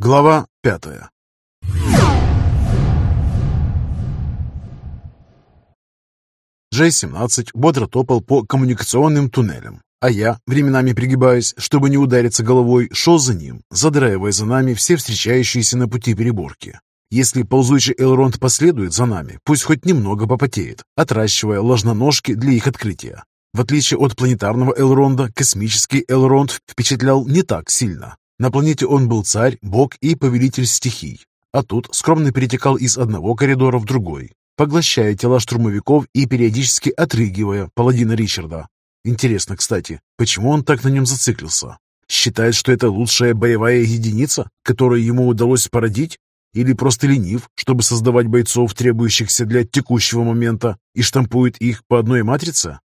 Глава пятая Джей-17 бодро топал по коммуникационным туннелям, а я, временами пригибаясь, чтобы не удариться головой, шел за ним, задраивая за нами все встречающиеся на пути переборки. Если ползучий Элронд последует за нами, пусть хоть немного попотеет, отращивая ложноножки для их открытия. В отличие от планетарного Элронда, космический Элронд впечатлял не так сильно. На планете он был царь, бог и повелитель стихий, а тут скромно перетекал из одного коридора в другой, поглощая тела штурмовиков и периодически отрыгивая паладина Ричарда. Интересно, кстати, почему он так на нем зациклился? Считает, что это лучшая боевая единица, которую ему удалось породить? Или просто ленив, чтобы создавать бойцов, требующихся для текущего момента, и штампует их по одной матрице?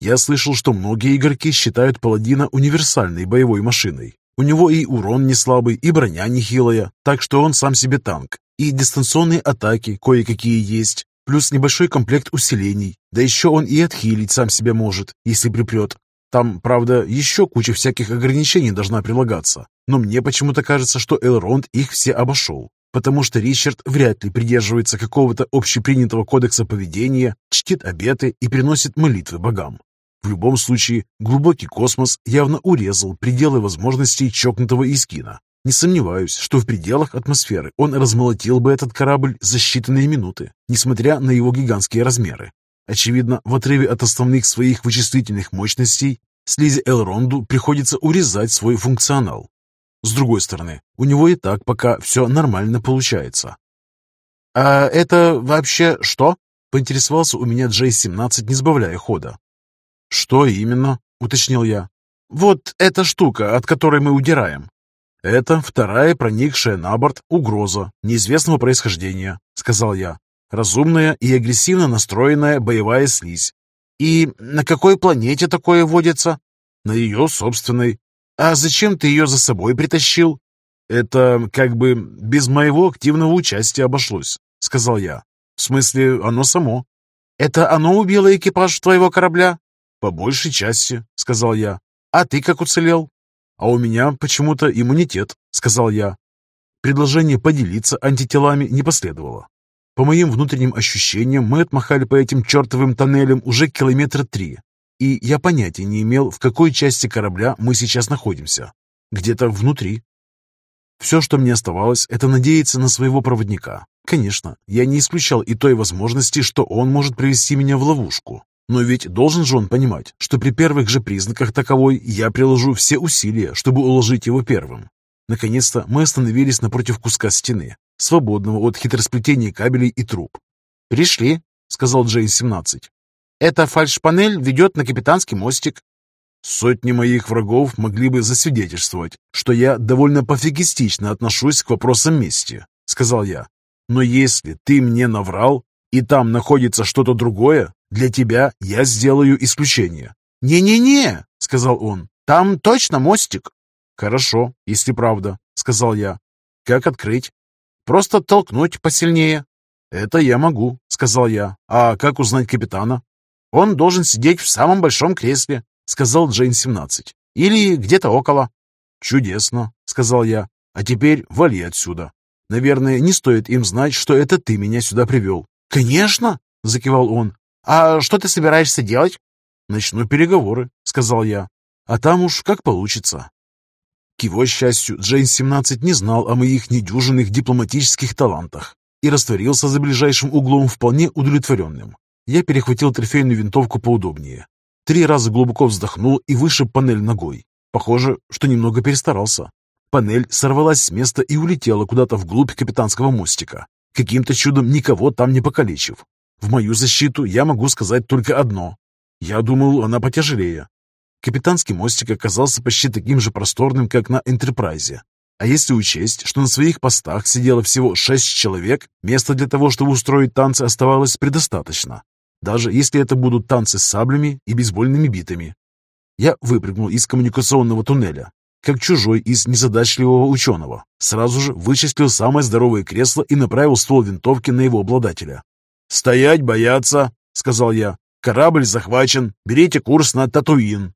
Я слышал, что многие игроки считают паладина универсальной боевой машиной. У него и урон не слабый, и броня не хилая, так что он сам себе танк. И дистанционные атаки кое-какие есть, плюс небольшой комплект усилений. Да еще он и отхилить сам себя может, если припрет. Там, правда, еще куча всяких ограничений должна прилагаться. Но мне почему-то кажется, что Элронд их все обошел потому что Ричард вряд ли придерживается какого-то общепринятого кодекса поведения, чтит обеты и приносит молитвы богам. В любом случае, глубокий космос явно урезал пределы возможностей чокнутого Искина. Не сомневаюсь, что в пределах атмосферы он размолотил бы этот корабль за считанные минуты, несмотря на его гигантские размеры. Очевидно, в отрыве от основных своих вычислительных мощностей Слизи Элронду приходится урезать свой функционал, с другой стороны, у него и так пока все нормально получается. «А это вообще что?» — поинтересовался у меня Джей-17, не сбавляя хода. «Что именно?» — уточнил я. «Вот эта штука, от которой мы удираем». «Это вторая проникшая на борт угроза неизвестного происхождения», — сказал я. «Разумная и агрессивно настроенная боевая слизь». «И на какой планете такое водится?» «На ее собственной. «А зачем ты ее за собой притащил?» «Это как бы без моего активного участия обошлось», — сказал я. «В смысле, оно само». «Это оно убило экипаж твоего корабля?» «По большей части», — сказал я. «А ты как уцелел?» «А у меня почему-то иммунитет», — сказал я. Предложение поделиться антителами не последовало. По моим внутренним ощущениям, мы отмахали по этим чертовым тоннелям уже километра три, и я понятия не имел, в какой части корабля мы сейчас находимся. Где-то внутри. Все, что мне оставалось, это надеяться на своего проводника. Конечно, я не исключал и той возможности, что он может привести меня в ловушку. Но ведь должен же он понимать, что при первых же признаках таковой я приложу все усилия, чтобы уложить его первым. Наконец-то мы остановились напротив куска стены, свободного от хитросплетения кабелей и труб. «Пришли», — сказал Джейн-17. Эта фальшпанель ведет на капитанский мостик. Сотни моих врагов могли бы засвидетельствовать, что я довольно пофигистично отношусь к вопросам мести, сказал я. Но если ты мне наврал, и там находится что-то другое, для тебя я сделаю исключение. «Не-не-не», — сказал он, — «там точно мостик». «Хорошо, если правда», — сказал я. «Как открыть?» «Просто толкнуть посильнее». «Это я могу», — сказал я. «А как узнать капитана?» Он должен сидеть в самом большом кресле, сказал Джейн-17. Или где-то около. Чудесно, сказал я. А теперь вали отсюда. Наверное, не стоит им знать, что это ты меня сюда привел. Конечно, закивал он. А что ты собираешься делать? Начну переговоры, сказал я. А там уж как получится. К его счастью, Джейн-17 не знал о моих недюжинных дипломатических талантах и растворился за ближайшим углом вполне удовлетворенным. Я перехватил трофейную винтовку поудобнее. Три раза глубоко вздохнул и вышиб панель ногой. Похоже, что немного перестарался. Панель сорвалась с места и улетела куда-то вглубь капитанского мостика, каким-то чудом никого там не покалечив. В мою защиту я могу сказать только одно. Я думал, она потяжелее. Капитанский мостик оказался почти таким же просторным, как на Энтерпрайзе. А если учесть, что на своих постах сидело всего шесть человек, места для того, чтобы устроить танцы, оставалось предостаточно даже если это будут танцы с саблями и бейсбольными битами. Я выпрыгнул из коммуникационного туннеля, как чужой из незадачливого ученого. Сразу же вычислил самое здоровое кресло и направил ствол винтовки на его обладателя. «Стоять, бояться!» — сказал я. «Корабль захвачен. Берите курс на Татуин».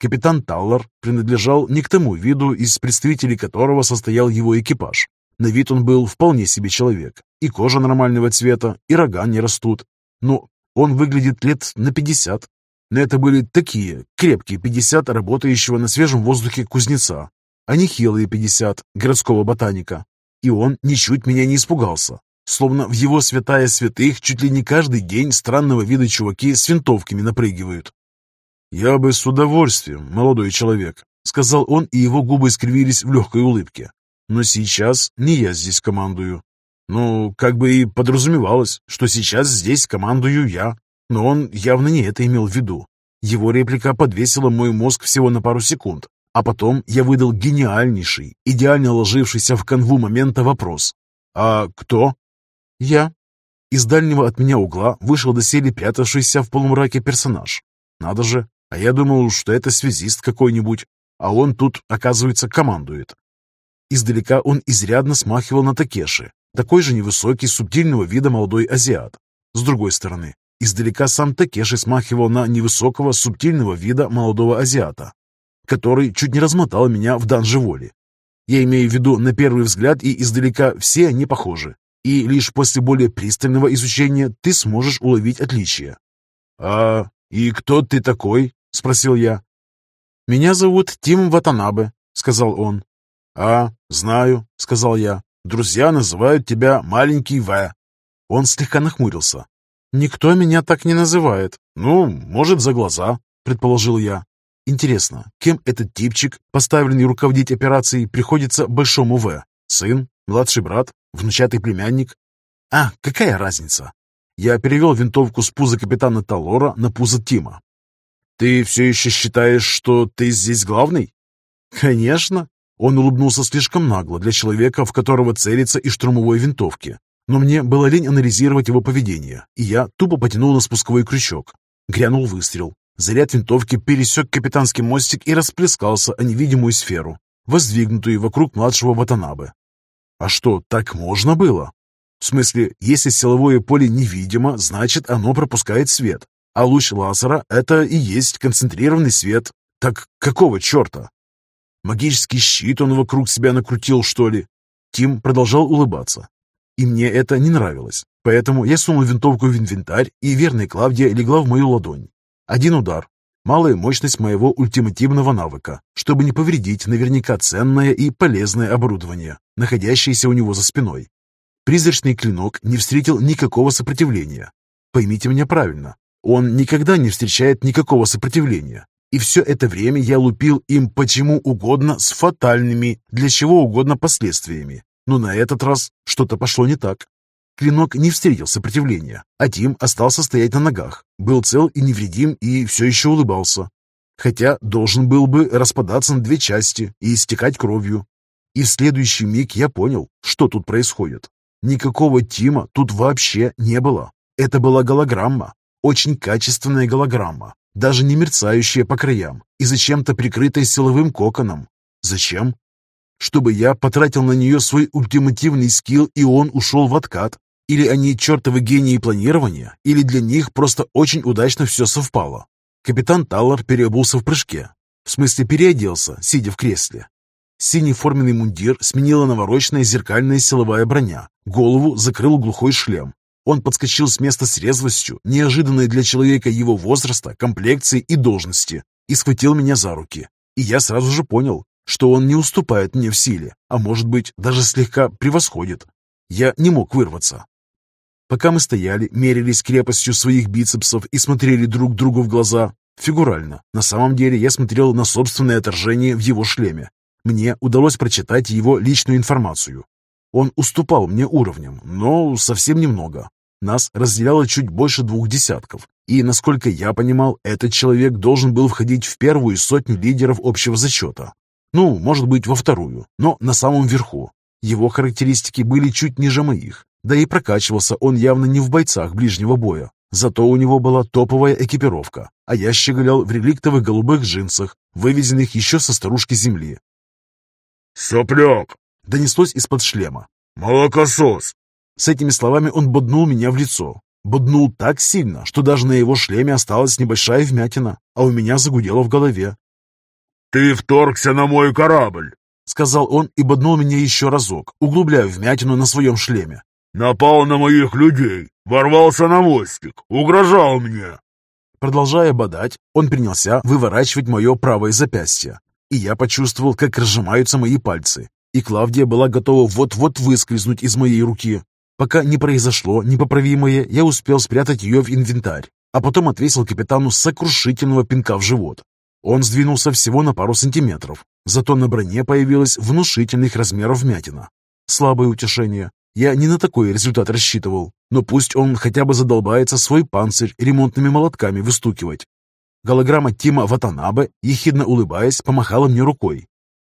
Капитан Таллар принадлежал не к тому виду, из представителей которого состоял его экипаж. На вид он был вполне себе человек. И кожа нормального цвета, и рога не растут. Но он выглядит лет на пятьдесят. Но это были такие крепкие пятьдесят работающего на свежем воздухе кузнеца, а не хилые пятьдесят городского ботаника. И он ничуть меня не испугался. Словно в его святая святых чуть ли не каждый день странного вида чуваки с винтовками напрыгивают. «Я бы с удовольствием, молодой человек», — сказал он, и его губы скривились в легкой улыбке. «Но сейчас не я здесь командую. Ну, как бы и подразумевалось, что сейчас здесь командую я. Но он явно не это имел в виду. Его реплика подвесила мой мозг всего на пару секунд, а потом я выдал гениальнейший, идеально ложившийся в канву момента вопрос. «А кто?» «Я». Из дальнего от меня угла вышел доселе прятавшийся в полумраке персонаж. Надо же, а я думал, что это связист какой-нибудь, а он тут, оказывается, командует. Издалека он изрядно смахивал на Такеши, такой же невысокий, субтильного вида молодой азиат. С другой стороны, издалека сам Такеши смахивал на невысокого, субтильного вида молодого азиата, который чуть не размотал меня в данже воли. Я имею в виду, на первый взгляд и издалека все они похожи, и лишь после более пристального изучения ты сможешь уловить отличия. «А и кто ты такой?» — спросил я. «Меня зовут Тим Ватанабе», — сказал он. «А, знаю», — сказал я. «Друзья называют тебя маленький В». Он слегка нахмурился. «Никто меня так не называет. Ну, может, за глаза», — предположил я. Интересно, кем этот типчик, поставленный руководить операцией, приходится большому В? Сын? Младший брат? Внучатый племянник? А, какая разница? Я перевел винтовку с пуза капитана Талора на пузо Тима. «Ты все еще считаешь, что ты здесь главный?» «Конечно!» Он улыбнулся слишком нагло для человека, в которого целится из штурмовой винтовки. Но мне было лень анализировать его поведение, и я тупо потянул на спусковой крючок. Грянул выстрел. Заряд винтовки пересек капитанский мостик и расплескался о невидимую сферу, воздвигнутую вокруг младшего Ватанабе. А что, так можно было? В смысле, если силовое поле невидимо, значит оно пропускает свет, а луч лазера — это и есть концентрированный свет. Так какого черта? Магический щит он вокруг себя накрутил, что ли? Тим продолжал улыбаться. И мне это не нравилось, поэтому я сунул винтовку в инвентарь, и верная Клавдия легла в мою ладонь. Один удар. Малая мощность моего ультимативного навыка, чтобы не повредить наверняка ценное и полезное оборудование, находящееся у него за спиной. Призрачный клинок не встретил никакого сопротивления. Поймите меня правильно, он никогда не встречает никакого сопротивления. И все это время я лупил им почему угодно с фатальными, для чего угодно последствиями. Но на этот раз что-то пошло не так. Клинок не встретил сопротивления, а Тим остался стоять на ногах, был цел и невредим и все еще улыбался. Хотя должен был бы распадаться на две части и истекать кровью. И в следующий миг я понял, что тут происходит. Никакого Тима тут вообще не было. Это была голограмма, очень качественная голограмма, даже не мерцающая по краям и зачем-то прикрытая силовым коконом. Зачем? Чтобы я потратил на нее свой ультимативный скилл, и он ушел в откат, или они чертовы гении планирования, или для них просто очень удачно все совпало. Капитан Таллар переобулся в прыжке. В смысле переоделся, сидя в кресле. Синий форменный мундир сменила навороченная зеркальная силовая броня. Голову закрыл глухой шлем. Он подскочил с места с резвостью, неожиданной для человека его возраста, комплекции и должности, и схватил меня за руки. И я сразу же понял, что он не уступает мне в силе, а может быть, даже слегка превосходит. Я не мог вырваться. Пока мы стояли, мерились крепостью своих бицепсов и смотрели друг другу в глаза, фигурально, на самом деле я смотрел на собственное отражение в его шлеме. Мне удалось прочитать его личную информацию. Он уступал мне уровнем, но совсем немного. Нас разделяло чуть больше двух десятков, и, насколько я понимал, этот человек должен был входить в первую сотню лидеров общего зачета. Ну, может быть, во вторую, но на самом верху. Его характеристики были чуть ниже моих, да и прокачивался он явно не в бойцах ближнего боя. Зато у него была топовая экипировка, а я щеголял в реликтовых голубых джинсах, вывезенных еще со старушки земли. «Сопляк!» — донеслось из-под шлема. «Молокосос!» С этими словами он боднул меня в лицо. Боднул так сильно, что даже на его шлеме осталась небольшая вмятина, а у меня загудело в голове. ты вторгся на мой корабль!» Сказал он и боднул меня еще разок, углубляя вмятину на своем шлеме. «Напал на моих людей, ворвался на мостик, угрожал мне!» Продолжая бодать, он принялся выворачивать мое правое запястье. И я почувствовал, как разжимаются мои пальцы. И Клавдия была готова вот-вот выскользнуть из моей руки. Пока не произошло непоправимое, я успел спрятать ее в инвентарь, а потом отвесил капитану сокрушительного пинка в живот. Он сдвинулся всего на пару сантиметров, зато на броне появилась внушительных размеров вмятина. Слабое утешение. Я не на такой результат рассчитывал, но пусть он хотя бы задолбается свой панцирь ремонтными молотками выстукивать. Голограмма Тима Ватанабе, ехидно улыбаясь, помахала мне рукой.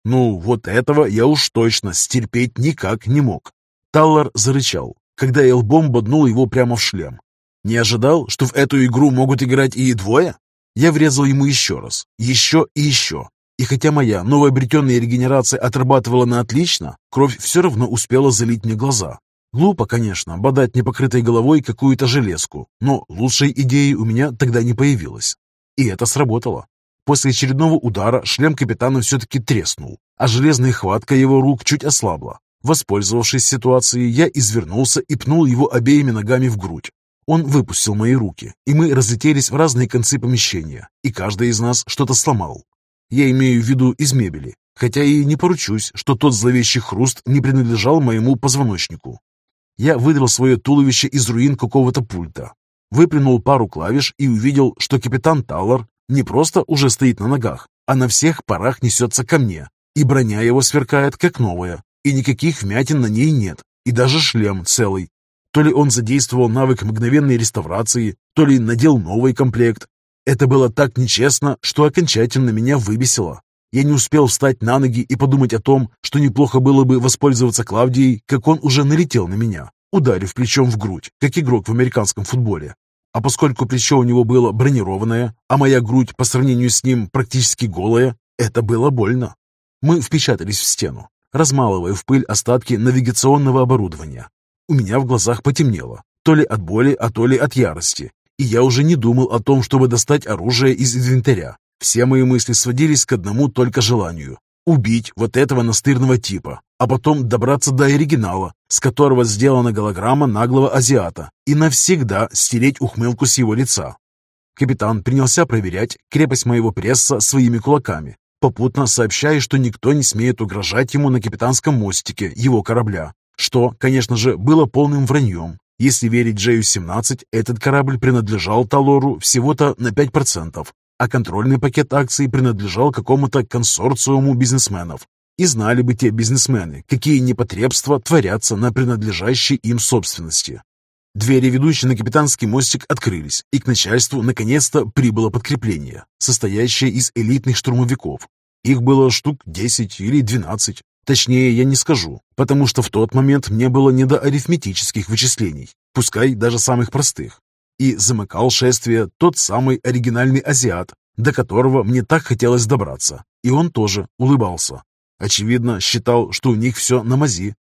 Ну, вот этого я уж точно стерпеть никак не мог. Таллар зарычал, когда я лбом боднул его прямо в шлем. Не ожидал, что в эту игру могут играть и двое? Я врезал ему еще раз, еще и еще. И хотя моя новообретенная регенерация отрабатывала на отлично, кровь все равно успела залить мне глаза. Глупо, конечно, бодать непокрытой головой какую-то железку, но лучшей идеи у меня тогда не появилось. И это сработало. После очередного удара шлем капитана все-таки треснул, а железная хватка его рук чуть ослабла. Воспользовавшись ситуацией, я извернулся и пнул его обеими ногами в грудь. Он выпустил мои руки, и мы разлетелись в разные концы помещения, и каждый из нас что-то сломал. Я имею в виду из мебели, хотя и не поручусь, что тот зловещий хруст не принадлежал моему позвоночнику. Я выдрал свое туловище из руин какого-то пульта, выплюнул пару клавиш и увидел, что капитан Таллар не просто уже стоит на ногах, а на всех парах несется ко мне, и броня его сверкает, как новая, и никаких вмятин на ней нет, и даже шлем целый. То ли он задействовал навык мгновенной реставрации, то ли надел новый комплект. Это было так нечестно, что окончательно меня выбесило. Я не успел встать на ноги и подумать о том, что неплохо было бы воспользоваться Клавдией, как он уже налетел на меня, ударив плечом в грудь, как игрок в американском футболе. А поскольку плечо у него было бронированное, а моя грудь по сравнению с ним практически голая, это было больно. Мы впечатались в стену, размалывая в пыль остатки навигационного оборудования. У меня в глазах потемнело, то ли от боли, а то ли от ярости, и я уже не думал о том, чтобы достать оружие из инвентаря. Все мои мысли сводились к одному только желанию – убить вот этого настырного типа, а потом добраться до оригинала, с которого сделана голограмма наглого азиата, и навсегда стереть ухмылку с его лица. Капитан принялся проверять крепость моего пресса своими кулаками, попутно сообщая, что никто не смеет угрожать ему на капитанском мостике его корабля, что, конечно же, было полным враньем. Если верить Джею-17, этот корабль принадлежал Талору всего-то на 5%, а контрольный пакет акций принадлежал какому-то консорциуму бизнесменов, и знали бы те бизнесмены, какие непотребства творятся на принадлежащей им собственности. Двери, ведущие на капитанский мостик, открылись, и к начальству наконец-то прибыло подкрепление, состоящее из элитных штурмовиков. Их было штук 10 или 12. Точнее, я не скажу, потому что в тот момент мне было не до арифметических вычислений, пускай даже самых простых. И замыкал шествие тот самый оригинальный азиат, до которого мне так хотелось добраться. И он тоже улыбался. Очевидно, считал, что у них все на мази.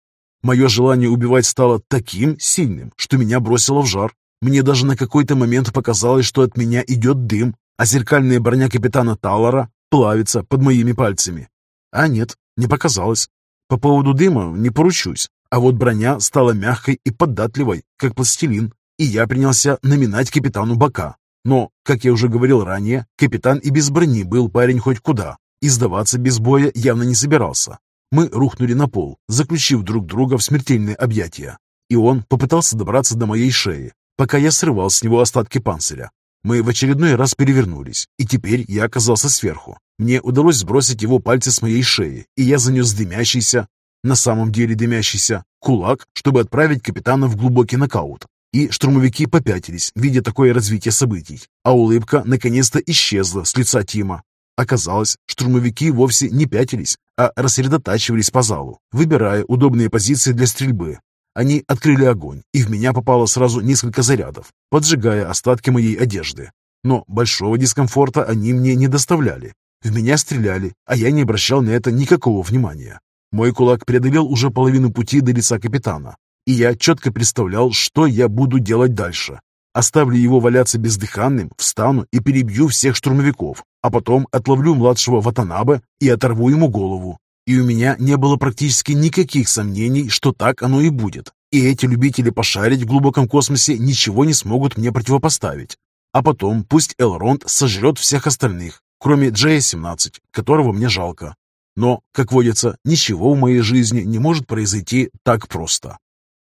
Мое желание убивать стало таким сильным, что меня бросило в жар. Мне даже на какой-то момент показалось, что от меня идет дым, а зеркальная броня капитана Таллара плавится под моими пальцами. А нет, не показалось. По поводу дыма не поручусь, а вот броня стала мягкой и податливой, как пластилин, и я принялся наминать капитану бока. Но, как я уже говорил ранее, капитан и без брони был парень хоть куда, и сдаваться без боя явно не собирался. Мы рухнули на пол, заключив друг друга в смертельные объятия. И он попытался добраться до моей шеи, пока я срывал с него остатки панциря. Мы в очередной раз перевернулись, и теперь я оказался сверху. Мне удалось сбросить его пальцы с моей шеи, и я занес дымящийся, на самом деле дымящийся, кулак, чтобы отправить капитана в глубокий нокаут. И штурмовики попятились, видя такое развитие событий, а улыбка наконец-то исчезла с лица Тима. Оказалось, штурмовики вовсе не пятились, а рассредотачивались по залу, выбирая удобные позиции для стрельбы. Они открыли огонь, и в меня попало сразу несколько зарядов, поджигая остатки моей одежды. Но большого дискомфорта они мне не доставляли. В меня стреляли, а я не обращал на это никакого внимания. Мой кулак преодолел уже половину пути до лица капитана, и я четко представлял, что я буду делать дальше. Оставлю его валяться бездыханным, встану и перебью всех штурмовиков, а потом отловлю младшего Ватанабе и оторву ему голову. И у меня не было практически никаких сомнений, что так оно и будет. И эти любители пошарить в глубоком космосе ничего не смогут мне противопоставить. А потом пусть Элронд сожрет всех остальных, кроме Джея-17, которого мне жалко. Но, как водится, ничего в моей жизни не может произойти так просто.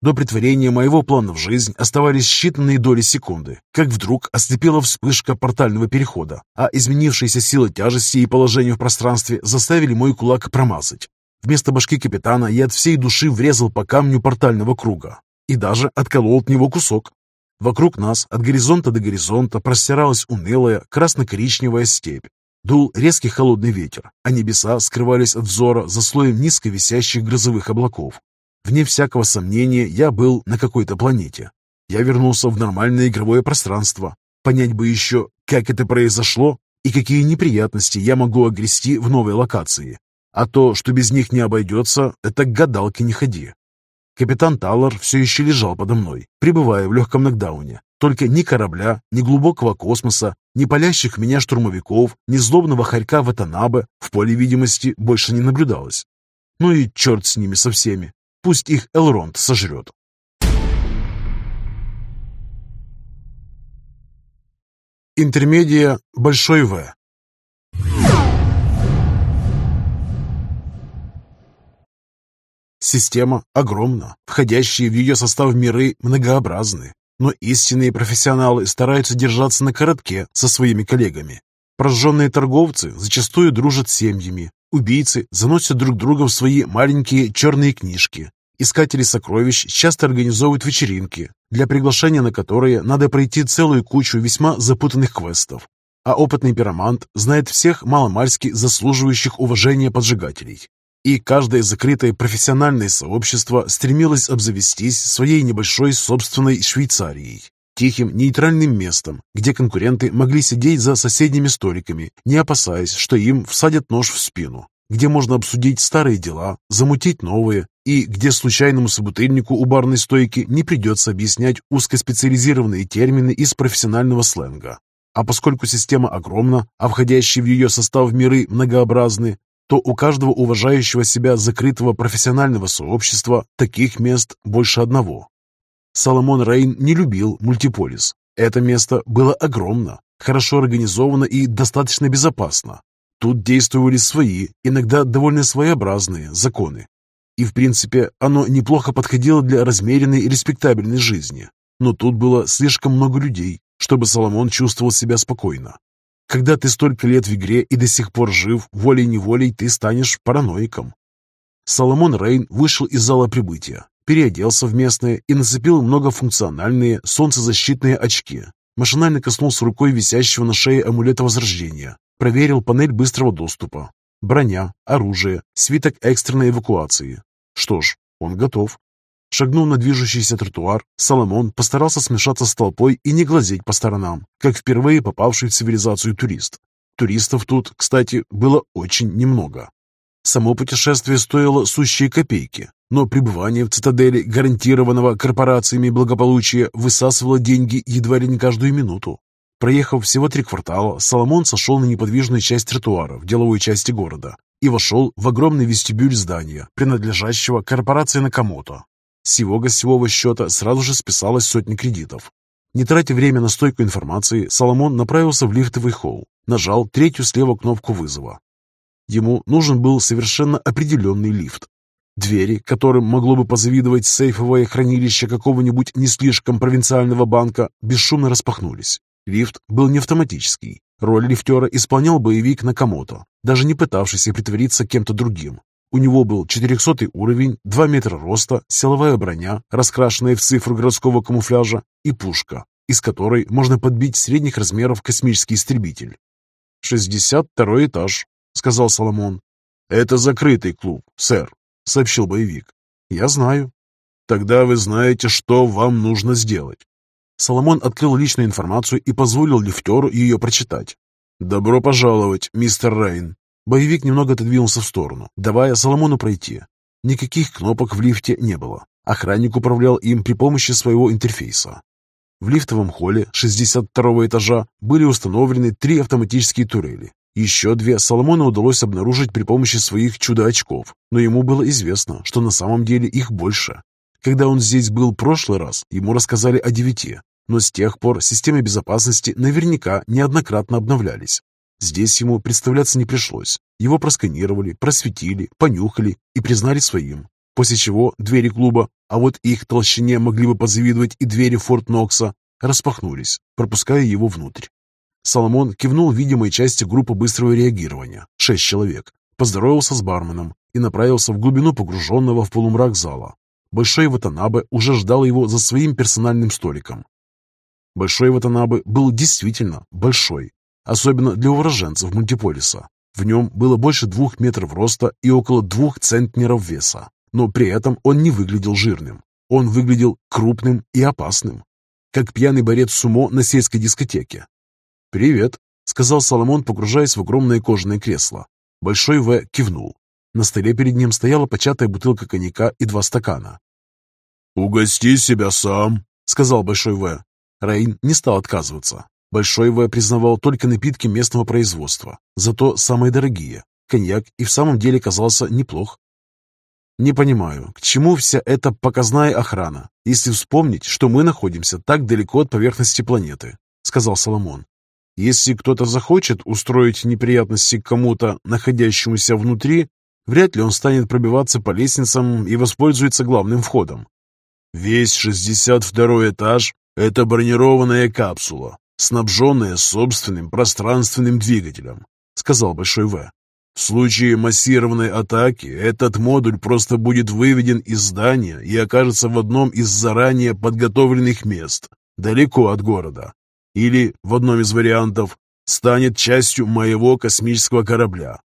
До притворения моего плана в жизнь оставались считанные доли секунды, как вдруг ослепила вспышка портального перехода, а изменившаяся сила тяжести и положение в пространстве заставили мой кулак промазать. Вместо башки капитана я от всей души врезал по камню портального круга и даже отколол от него кусок. Вокруг нас от горизонта до горизонта простиралась унылая красно-коричневая степь. Дул резкий холодный ветер, а небеса скрывались от взора за слоем низко висящих грозовых облаков. Вне всякого сомнения, я был на какой-то планете. Я вернулся в нормальное игровое пространство. Понять бы еще, как это произошло и какие неприятности я могу огрести в новой локации. А то, что без них не обойдется, это к гадалке не ходи. Капитан Таллар все еще лежал подо мной, пребывая в легком нокдауне. Только ни корабля, ни глубокого космоса, ни палящих меня штурмовиков, ни злобного хорька Ватанабе в поле видимости больше не наблюдалось. Ну и черт с ними со всеми. Пусть их Элронд сожрет. Интермедия Большой В. Система огромна, входящие в ее состав миры многообразны, но истинные профессионалы стараются держаться на коротке со своими коллегами. Прожженные торговцы зачастую дружат с семьями, Убийцы заносят друг друга в свои маленькие черные книжки. Искатели сокровищ часто организовывают вечеринки, для приглашения на которые надо пройти целую кучу весьма запутанных квестов. А опытный пиромант знает всех маломальски заслуживающих уважения поджигателей. И каждое закрытое профессиональное сообщество стремилось обзавестись своей небольшой собственной Швейцарией. Тихим, нейтральным местом, где конкуренты могли сидеть за соседними столиками, не опасаясь, что им всадят нож в спину, где можно обсудить старые дела, замутить новые, и где случайному собутыльнику у барной стойки не придется объяснять узкоспециализированные термины из профессионального сленга. А поскольку система огромна, а входящие в ее состав миры многообразны, то у каждого уважающего себя закрытого профессионального сообщества таких мест больше одного. Соломон Рейн не любил мультиполис. Это место было огромно, хорошо организовано и достаточно безопасно. Тут действовали свои, иногда довольно своеобразные законы. И, в принципе, оно неплохо подходило для размеренной и респектабельной жизни. Но тут было слишком много людей, чтобы Соломон чувствовал себя спокойно. Когда ты столько лет в игре и до сих пор жив, волей-неволей ты станешь параноиком. Соломон Рейн вышел из зала прибытия, переоделся в местное и нацепил многофункциональные солнцезащитные очки. Машинально коснулся рукой висящего на шее амулета Возрождения. Проверил панель быстрого доступа. Броня, оружие, свиток экстренной эвакуации. Что ж, он готов. Шагнув на движущийся тротуар, Соломон постарался смешаться с толпой и не глазеть по сторонам, как впервые попавший в цивилизацию турист. Туристов тут, кстати, было очень немного. Само путешествие стоило сущие копейки, но пребывание в цитадели гарантированного корпорациями благополучия высасывало деньги едва ли не каждую минуту. Проехав всего три квартала, Соломон сошел на неподвижную часть тротуара в деловой части города и вошел в огромный вестибюль здания, принадлежащего корпорации Накамото. С его гостевого счета сразу же списалось сотни кредитов. Не тратя время на стойку информации, Соломон направился в лифтовый холл, нажал третью слева кнопку вызова. Ему нужен был совершенно определенный лифт. Двери, которым могло бы позавидовать сейфовое хранилище какого-нибудь не слишком провинциального банка, бесшумно распахнулись. Лифт был не автоматический. Роль лифтера исполнял боевик Накамото, даже не пытавшийся притвориться кем-то другим. У него был 400 уровень, 2 метра роста, силовая броня, раскрашенная в цифру городского камуфляжа, и пушка, из которой можно подбить средних размеров космический истребитель. «62 этаж», — сказал Соломон. «Это закрытый клуб, сэр», — сообщил боевик. «Я знаю». «Тогда вы знаете, что вам нужно сделать». Соломон открыл личную информацию и позволил лифтеру ее прочитать. «Добро пожаловать, мистер Рейн». Боевик немного отодвинулся в сторону, давая Соломону пройти. Никаких кнопок в лифте не было. Охранник управлял им при помощи своего интерфейса. В лифтовом холле 62 этажа были установлены три автоматические турели Еще две Соломону удалось обнаружить при помощи своих чудо-очков, но ему было известно, что на самом деле их больше. Когда он здесь был в прошлый раз, ему рассказали о девяти, но с тех пор системы безопасности наверняка неоднократно обновлялись. Здесь ему представляться не пришлось. Его просканировали, просветили, понюхали и признали своим. После чего двери клуба, а вот их толщине могли бы позавидовать и двери Форт Нокса, распахнулись, пропуская его внутрь. Соломон кивнул видимой части группы быстрого реагирования, шесть человек, поздоровался с барменом и направился в глубину погруженного в полумрак зала. Большой Ватанабе уже ждал его за своим персональным столиком. Большой Ватанабе был действительно большой, особенно для уроженцев мультиполиса. В нем было больше двух метров роста и около двух центнеров веса, но при этом он не выглядел жирным. Он выглядел крупным и опасным, как пьяный борец сумо на сельской дискотеке, «Привет», — сказал Соломон, погружаясь в огромное кожаное кресло. Большой В кивнул. На столе перед ним стояла початая бутылка коньяка и два стакана. «Угости себя сам», — сказал Большой В. Рейн не стал отказываться. Большой В признавал только напитки местного производства, зато самые дорогие. Коньяк и в самом деле казался неплох. «Не понимаю, к чему вся эта показная охрана, если вспомнить, что мы находимся так далеко от поверхности планеты», — сказал Соломон. Если кто-то захочет устроить неприятности кому-то, находящемуся внутри, вряд ли он станет пробиваться по лестницам и воспользуется главным входом. Весь 62 этаж – это бронированная капсула, снабженная собственным пространственным двигателем, сказал Большой В. В случае массированной атаки этот модуль просто будет выведен из здания и окажется в одном из заранее подготовленных мест, далеко от города или, в одном из вариантов, станет частью моего космического корабля.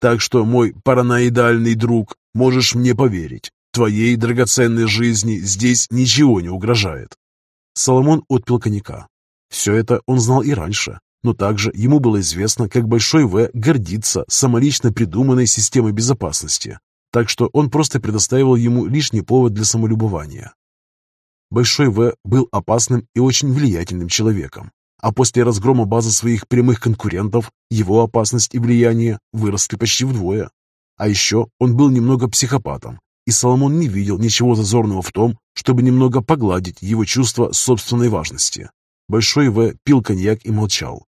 Так что, мой параноидальный друг, можешь мне поверить, твоей драгоценной жизни здесь ничего не угрожает. Соломон отпил коньяка. Все это он знал и раньше, но также ему было известно, как Большой В гордится самолично придуманной системой безопасности, так что он просто предоставил ему лишний повод для самолюбования. Большой В был опасным и очень влиятельным человеком, а после разгрома базы своих прямых конкурентов его опасность и влияние выросли почти вдвое. А еще он был немного психопатом, и Соломон не видел ничего зазорного в том, чтобы немного погладить его чувство собственной важности. Большой В пил коньяк и молчал.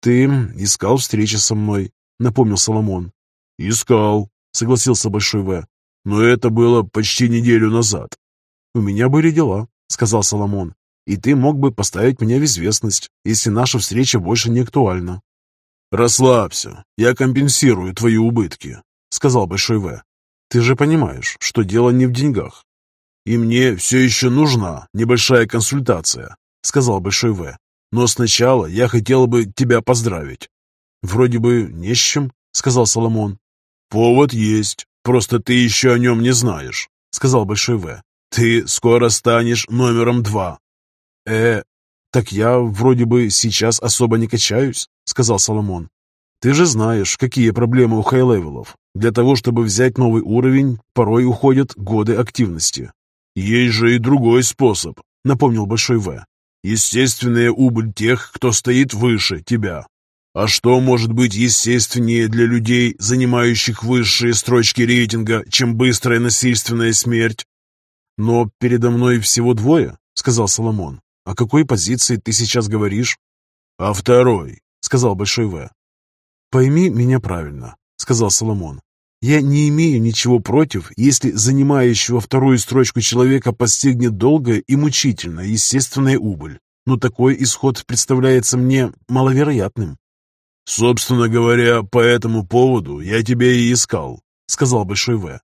«Ты искал встречи со мной», — напомнил Соломон. «Искал», — согласился Большой В. «Но это было почти неделю назад. «У меня были дела», — сказал Соломон, «и ты мог бы поставить меня в известность, если наша встреча больше не актуальна». «Расслабься, я компенсирую твои убытки», — сказал Большой В. «Ты же понимаешь, что дело не в деньгах». «И мне все еще нужна небольшая консультация», — сказал Большой В. «Но сначала я хотел бы тебя поздравить». «Вроде бы не с чем», — сказал Соломон. «Повод есть, просто ты еще о нем не знаешь», — сказал Большой В. Ты скоро станешь номером два. Э, так я вроде бы сейчас особо не качаюсь, сказал Соломон. Ты же знаешь, какие проблемы у хай-левелов. Для того, чтобы взять новый уровень, порой уходят годы активности. Есть же и другой способ, напомнил Большой В. Естественная убыль тех, кто стоит выше тебя. А что может быть естественнее для людей, занимающих высшие строчки рейтинга, чем быстрая насильственная смерть? «Но передо мной всего двое», — сказал Соломон. «О какой позиции ты сейчас говоришь?» «О второй», — сказал Большой В. «Пойми меня правильно», — сказал Соломон. «Я не имею ничего против, если занимающего вторую строчку человека постигнет долгая и мучительная естественная убыль, но такой исход представляется мне маловероятным». «Собственно говоря, по этому поводу я тебя и искал», — сказал Большой В.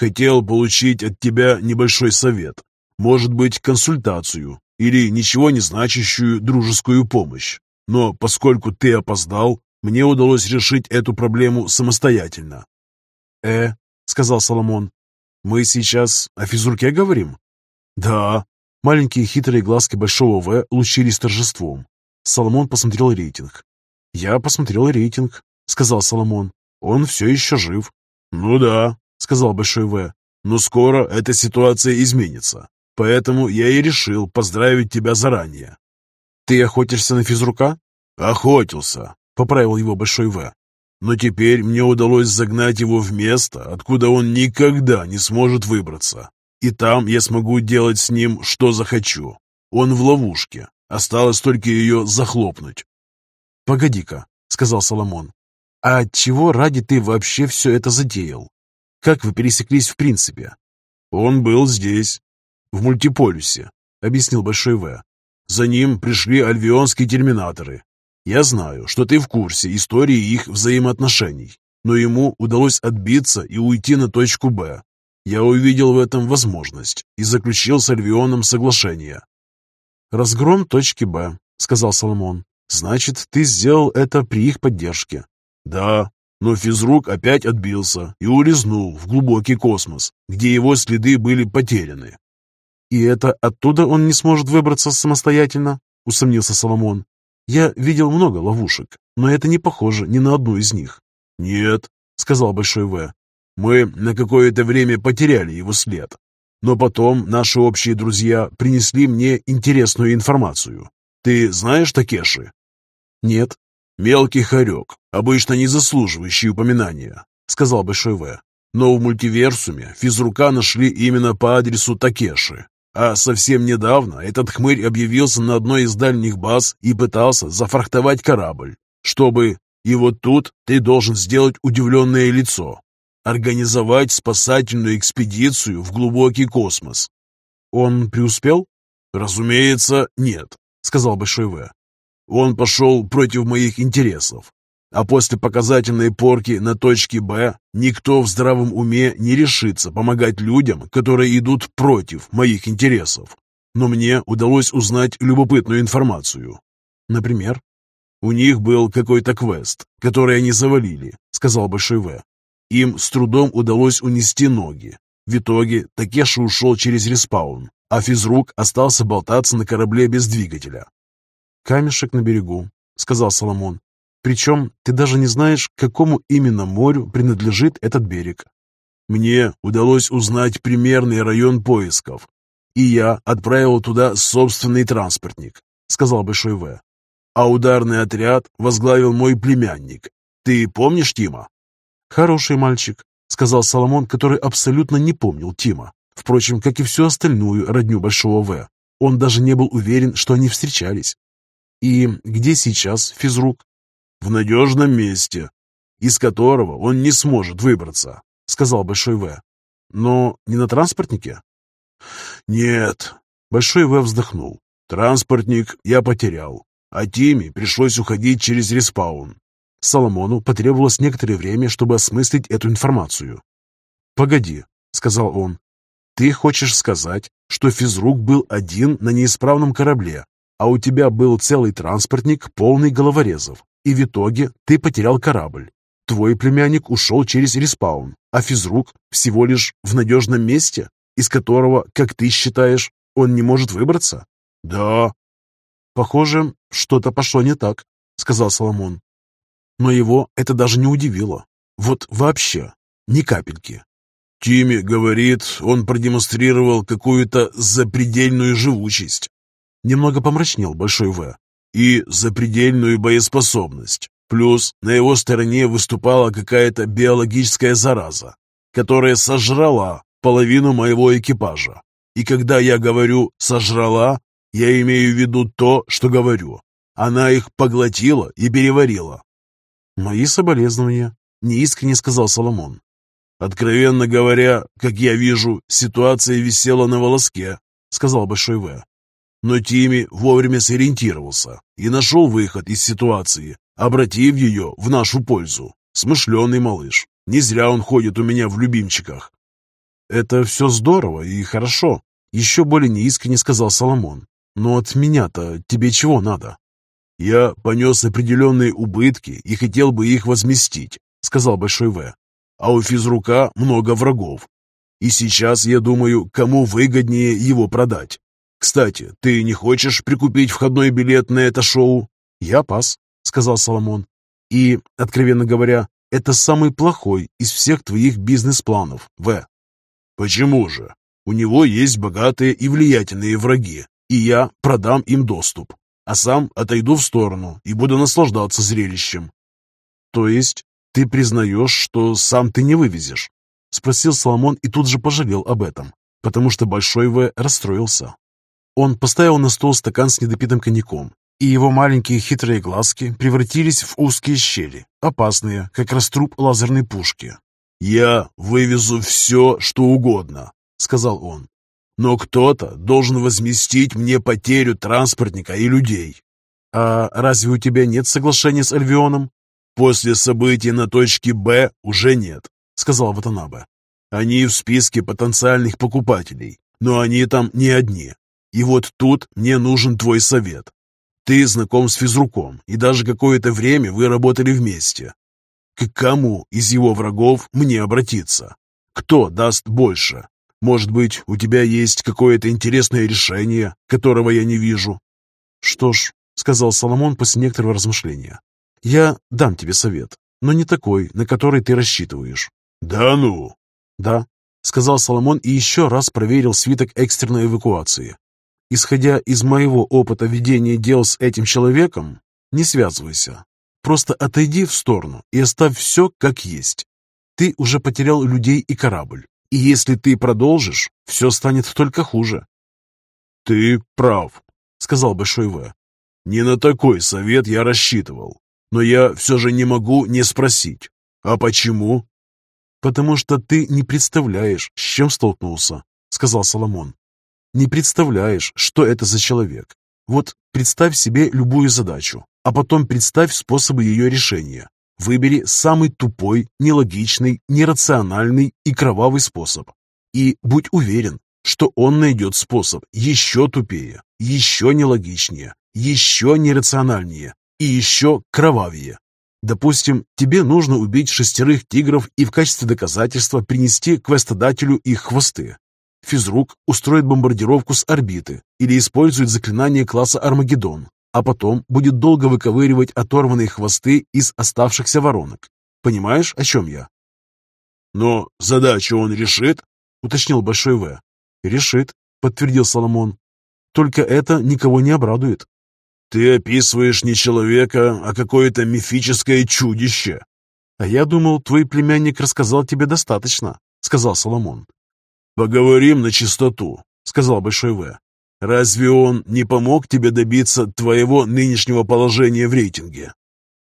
Хотел получить от тебя небольшой совет, может быть, консультацию или ничего не значащую дружескую помощь. Но поскольку ты опоздал, мне удалось решить эту проблему самостоятельно. «Э», — сказал Соломон, — «мы сейчас о физурке говорим?» «Да». Маленькие хитрые глазки Большого В лучились торжеством. Соломон посмотрел рейтинг. «Я посмотрел рейтинг», — сказал Соломон. «Он все еще жив». «Ну да», сказал Большой В. «Но скоро эта ситуация изменится, поэтому я и решил поздравить тебя заранее». «Ты охотишься на физрука?» «Охотился. поправил его Большой В. «Но теперь мне удалось загнать его в место, откуда он никогда не сможет выбраться. И там я смогу делать с ним, что захочу. Он в ловушке. Осталось только ее захлопнуть». «Погоди-ка», — сказал Соломон. «А чего ради ты вообще все это затеял? Как вы пересеклись в принципе?» «Он был здесь, в мультиполюсе», — объяснил Большой В. «За ним пришли альвионские терминаторы. Я знаю, что ты в курсе истории их взаимоотношений, но ему удалось отбиться и уйти на точку «Б». Я увидел в этом возможность и заключил с Альвионом соглашение». «Разгром точки «Б», — сказал Соломон. «Значит, ты сделал это при их поддержке». «Да, но физрук опять отбился и улизнул в глубокий космос, где его следы были потеряны. «И это оттуда он не сможет выбраться самостоятельно?» — усомнился Соломон. «Я видел много ловушек, но это не похоже ни на одну из них». «Нет», — сказал Большой В. «Мы на какое-то время потеряли его след, но потом наши общие друзья принесли мне интересную информацию. Ты знаешь Такеши?» «Нет», «Мелкий хорек, обычно не заслуживающий упоминания», — сказал Большой В. «Но в мультиверсуме физрука нашли именно по адресу Такеши. А совсем недавно этот хмырь объявился на одной из дальних баз и пытался зафрахтовать корабль, чтобы... И вот тут ты должен сделать удивленное лицо. Организовать спасательную экспедицию в глубокий космос. Он преуспел? Разумеется, нет, сказал Большой В. Он пошел против моих интересов. А после показательной порки на точке «Б» никто в здравом уме не решится помогать людям, которые идут против моих интересов. Но мне удалось узнать любопытную информацию. Например? У них был какой-то квест, который они завалили, сказал Большой В. Им с трудом удалось унести ноги. В итоге Такеши ушел через респаун, а физрук остался болтаться на корабле без двигателя. «Камешек на берегу», — сказал Соломон. «Причем ты даже не знаешь, какому именно морю принадлежит этот берег». «Мне удалось узнать примерный район поисков, и я отправил туда собственный транспортник», — сказал Большой В. «А ударный отряд возглавил мой племянник. Ты помнишь Тима?» «Хороший мальчик», — сказал Соломон, который абсолютно не помнил Тима. Впрочем, как и всю остальную родню Большого В. Он даже не был уверен, что они встречались. «И где сейчас физрук?» «В надежном месте, из которого он не сможет выбраться», — сказал Большой В. «Но не на транспортнике?» «Нет», — Большой В вздохнул. «Транспортник я потерял, а Тиме пришлось уходить через респаун». Соломону потребовалось некоторое время, чтобы осмыслить эту информацию. «Погоди», — сказал он. «Ты хочешь сказать, что физрук был один на неисправном корабле, а у тебя был целый транспортник, полный головорезов, и в итоге ты потерял корабль. Твой племянник ушел через респаун, а физрук всего лишь в надежном месте, из которого, как ты считаешь, он не может выбраться? Да. Похоже, что-то пошло не так, сказал Соломон. Но его это даже не удивило. Вот вообще, ни капельки. Тимми говорит, он продемонстрировал какую-то запредельную живучесть. Немного помрачнел Большой В. И запредельную боеспособность. Плюс на его стороне выступала какая-то биологическая зараза, которая сожрала половину моего экипажа. И когда я говорю «сожрала», я имею в виду то, что говорю. Она их поглотила и переварила. «Мои соболезнования», — неискренне сказал Соломон. «Откровенно говоря, как я вижу, ситуация висела на волоске», — сказал Большой В. Но Тимми вовремя сориентировался и нашел выход из ситуации, обратив ее в нашу пользу. Смышленый малыш. Не зря он ходит у меня в любимчиках. «Это все здорово и хорошо», — еще более неискренне сказал Соломон. «Но от меня-то тебе чего надо?» «Я понес определенные убытки и хотел бы их возместить», — сказал Большой В. «А у физрука много врагов. И сейчас я думаю, кому выгоднее его продать. «Кстати, ты не хочешь прикупить входной билет на это шоу?» «Я пас», — сказал Соломон. «И, откровенно говоря, это самый плохой из всех твоих бизнес-планов, В». «Почему же? У него есть богатые и влиятельные враги, и я продам им доступ. а сам отойду в сторону и буду наслаждаться зрелищем». «То есть ты признаешь, что сам ты не вывезешь?» — спросил Соломон и тут же пожалел об этом, потому что Большой В расстроился. Он поставил на стол стакан с недопитым коньяком, и его маленькие хитрые глазки превратились в узкие щели, опасные, как раструб лазерной пушки. «Я вывезу все, что угодно», — сказал он. «Но кто-то должен возместить мне потерю транспортника и людей». «А разве у тебя нет соглашения с Альвионом?» «После событий на точке Б уже нет», — сказал Ватанабе. «Они в списке потенциальных покупателей, но они там не одни. И вот тут мне нужен твой совет. Ты знаком с физруком, и даже какое-то время вы работали вместе. К кому из его врагов мне обратиться? Кто даст больше? Может быть, у тебя есть какое-то интересное решение, которого я не вижу?» «Что ж», — сказал Соломон после некоторого размышления, — «я дам тебе совет, но не такой, на который ты рассчитываешь». «Да ну?» «Да», — сказал Соломон и еще раз проверил свиток экстренной эвакуации. «Исходя из моего опыта ведения дел с этим человеком, не связывайся. Просто отойди в сторону и оставь все как есть. Ты уже потерял людей и корабль, и если ты продолжишь, все станет только хуже». «Ты прав», — сказал Большой В. «Не на такой совет я рассчитывал, но я все же не могу не спросить. А почему?» «Потому что ты не представляешь, с чем столкнулся», — сказал Соломон. «Не представляешь, что это за человек. Вот представь себе любую задачу, а потом представь способы ее решения. Выбери самый тупой, нелогичный, нерациональный и кровавый способ. И будь уверен, что он найдет способ еще тупее, еще нелогичнее, еще нерациональнее и еще кровавее. Допустим, тебе нужно убить шестерых тигров и в качестве доказательства принести квестодателю их хвосты. Физрук устроит бомбардировку с орбиты или использует заклинание класса Армагеддон, а потом будет долго выковыривать оторванные хвосты из оставшихся воронок. Понимаешь, о чем я? «Но задачу он решит?» — уточнил Большой В. «Решит», — подтвердил Соломон. «Только это никого не обрадует». «Ты описываешь не человека, а какое-то мифическое чудище». «А я думал, твой племянник рассказал тебе достаточно», — сказал Соломон. «Поговорим на чистоту», — сказал Большой В. Разве он не помог тебе добиться твоего нынешнего положения в рейтинге?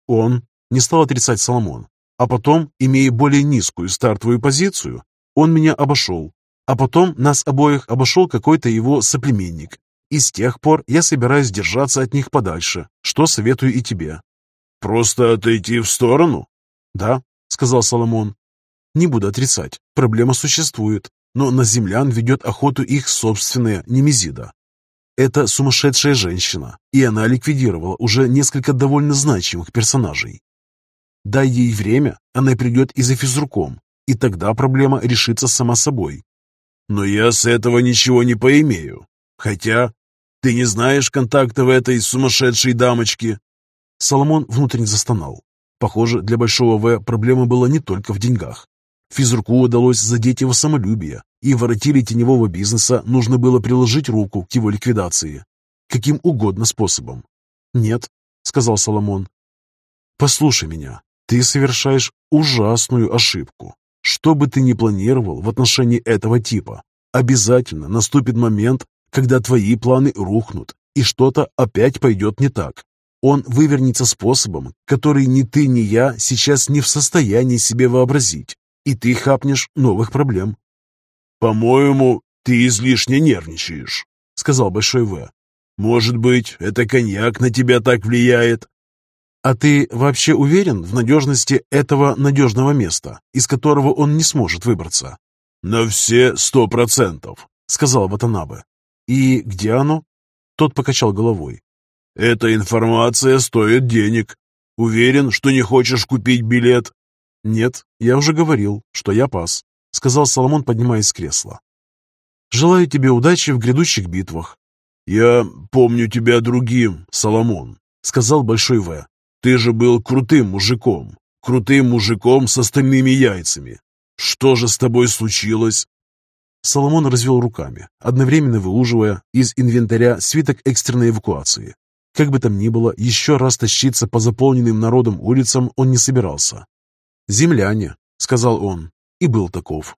Он не стал отрицать Соломон. А потом, имея более низкую стартовую позицию, он меня обошел. А потом нас обоих обошел какой-то его соплеменник. И с тех пор я собираюсь держаться от них подальше, что советую и тебе. «Просто отойти в сторону?» «Да», — сказал Соломон. «Не буду отрицать, проблема существует но на землян ведет охоту их собственная Немезида. Это сумасшедшая женщина, и она ликвидировала уже несколько довольно значимых персонажей. Дай ей время, она придет и за физруком, и тогда проблема решится сама собой. Но я с этого ничего не поимею. Хотя ты не знаешь контактов этой сумасшедшей дамочки. Соломон внутренне застонал. Похоже, для Большого В проблема была не только в деньгах. Физруку удалось задеть его самолюбие, и воротили теневого бизнеса нужно было приложить руку к его ликвидации. Каким угодно способом. «Нет», — сказал Соломон. «Послушай меня, ты совершаешь ужасную ошибку. Что бы ты ни планировал в отношении этого типа, обязательно наступит момент, когда твои планы рухнут, и что-то опять пойдет не так. Он вывернется способом, который ни ты, ни я сейчас не в состоянии себе вообразить и ты хапнешь новых проблем. «По-моему, ты излишне нервничаешь», — сказал Большой В. «Может быть, это коньяк на тебя так влияет?» «А ты вообще уверен в надежности этого надежного места, из которого он не сможет выбраться?» «На все сто процентов», — сказал Ватанабе. «И где оно?» Тот покачал головой. «Эта информация стоит денег. Уверен, что не хочешь купить билет?» «Нет, я уже говорил, что я пас», — сказал Соломон, поднимаясь с кресла. «Желаю тебе удачи в грядущих битвах». «Я помню тебя другим, Соломон», — сказал Большой В. «Ты же был крутым мужиком, крутым мужиком с остальными яйцами. Что же с тобой случилось?» Соломон развел руками, одновременно выуживая из инвентаря свиток экстренной эвакуации. Как бы там ни было, еще раз тащиться по заполненным народом улицам он не собирался. «Земляне», — сказал он, и был таков.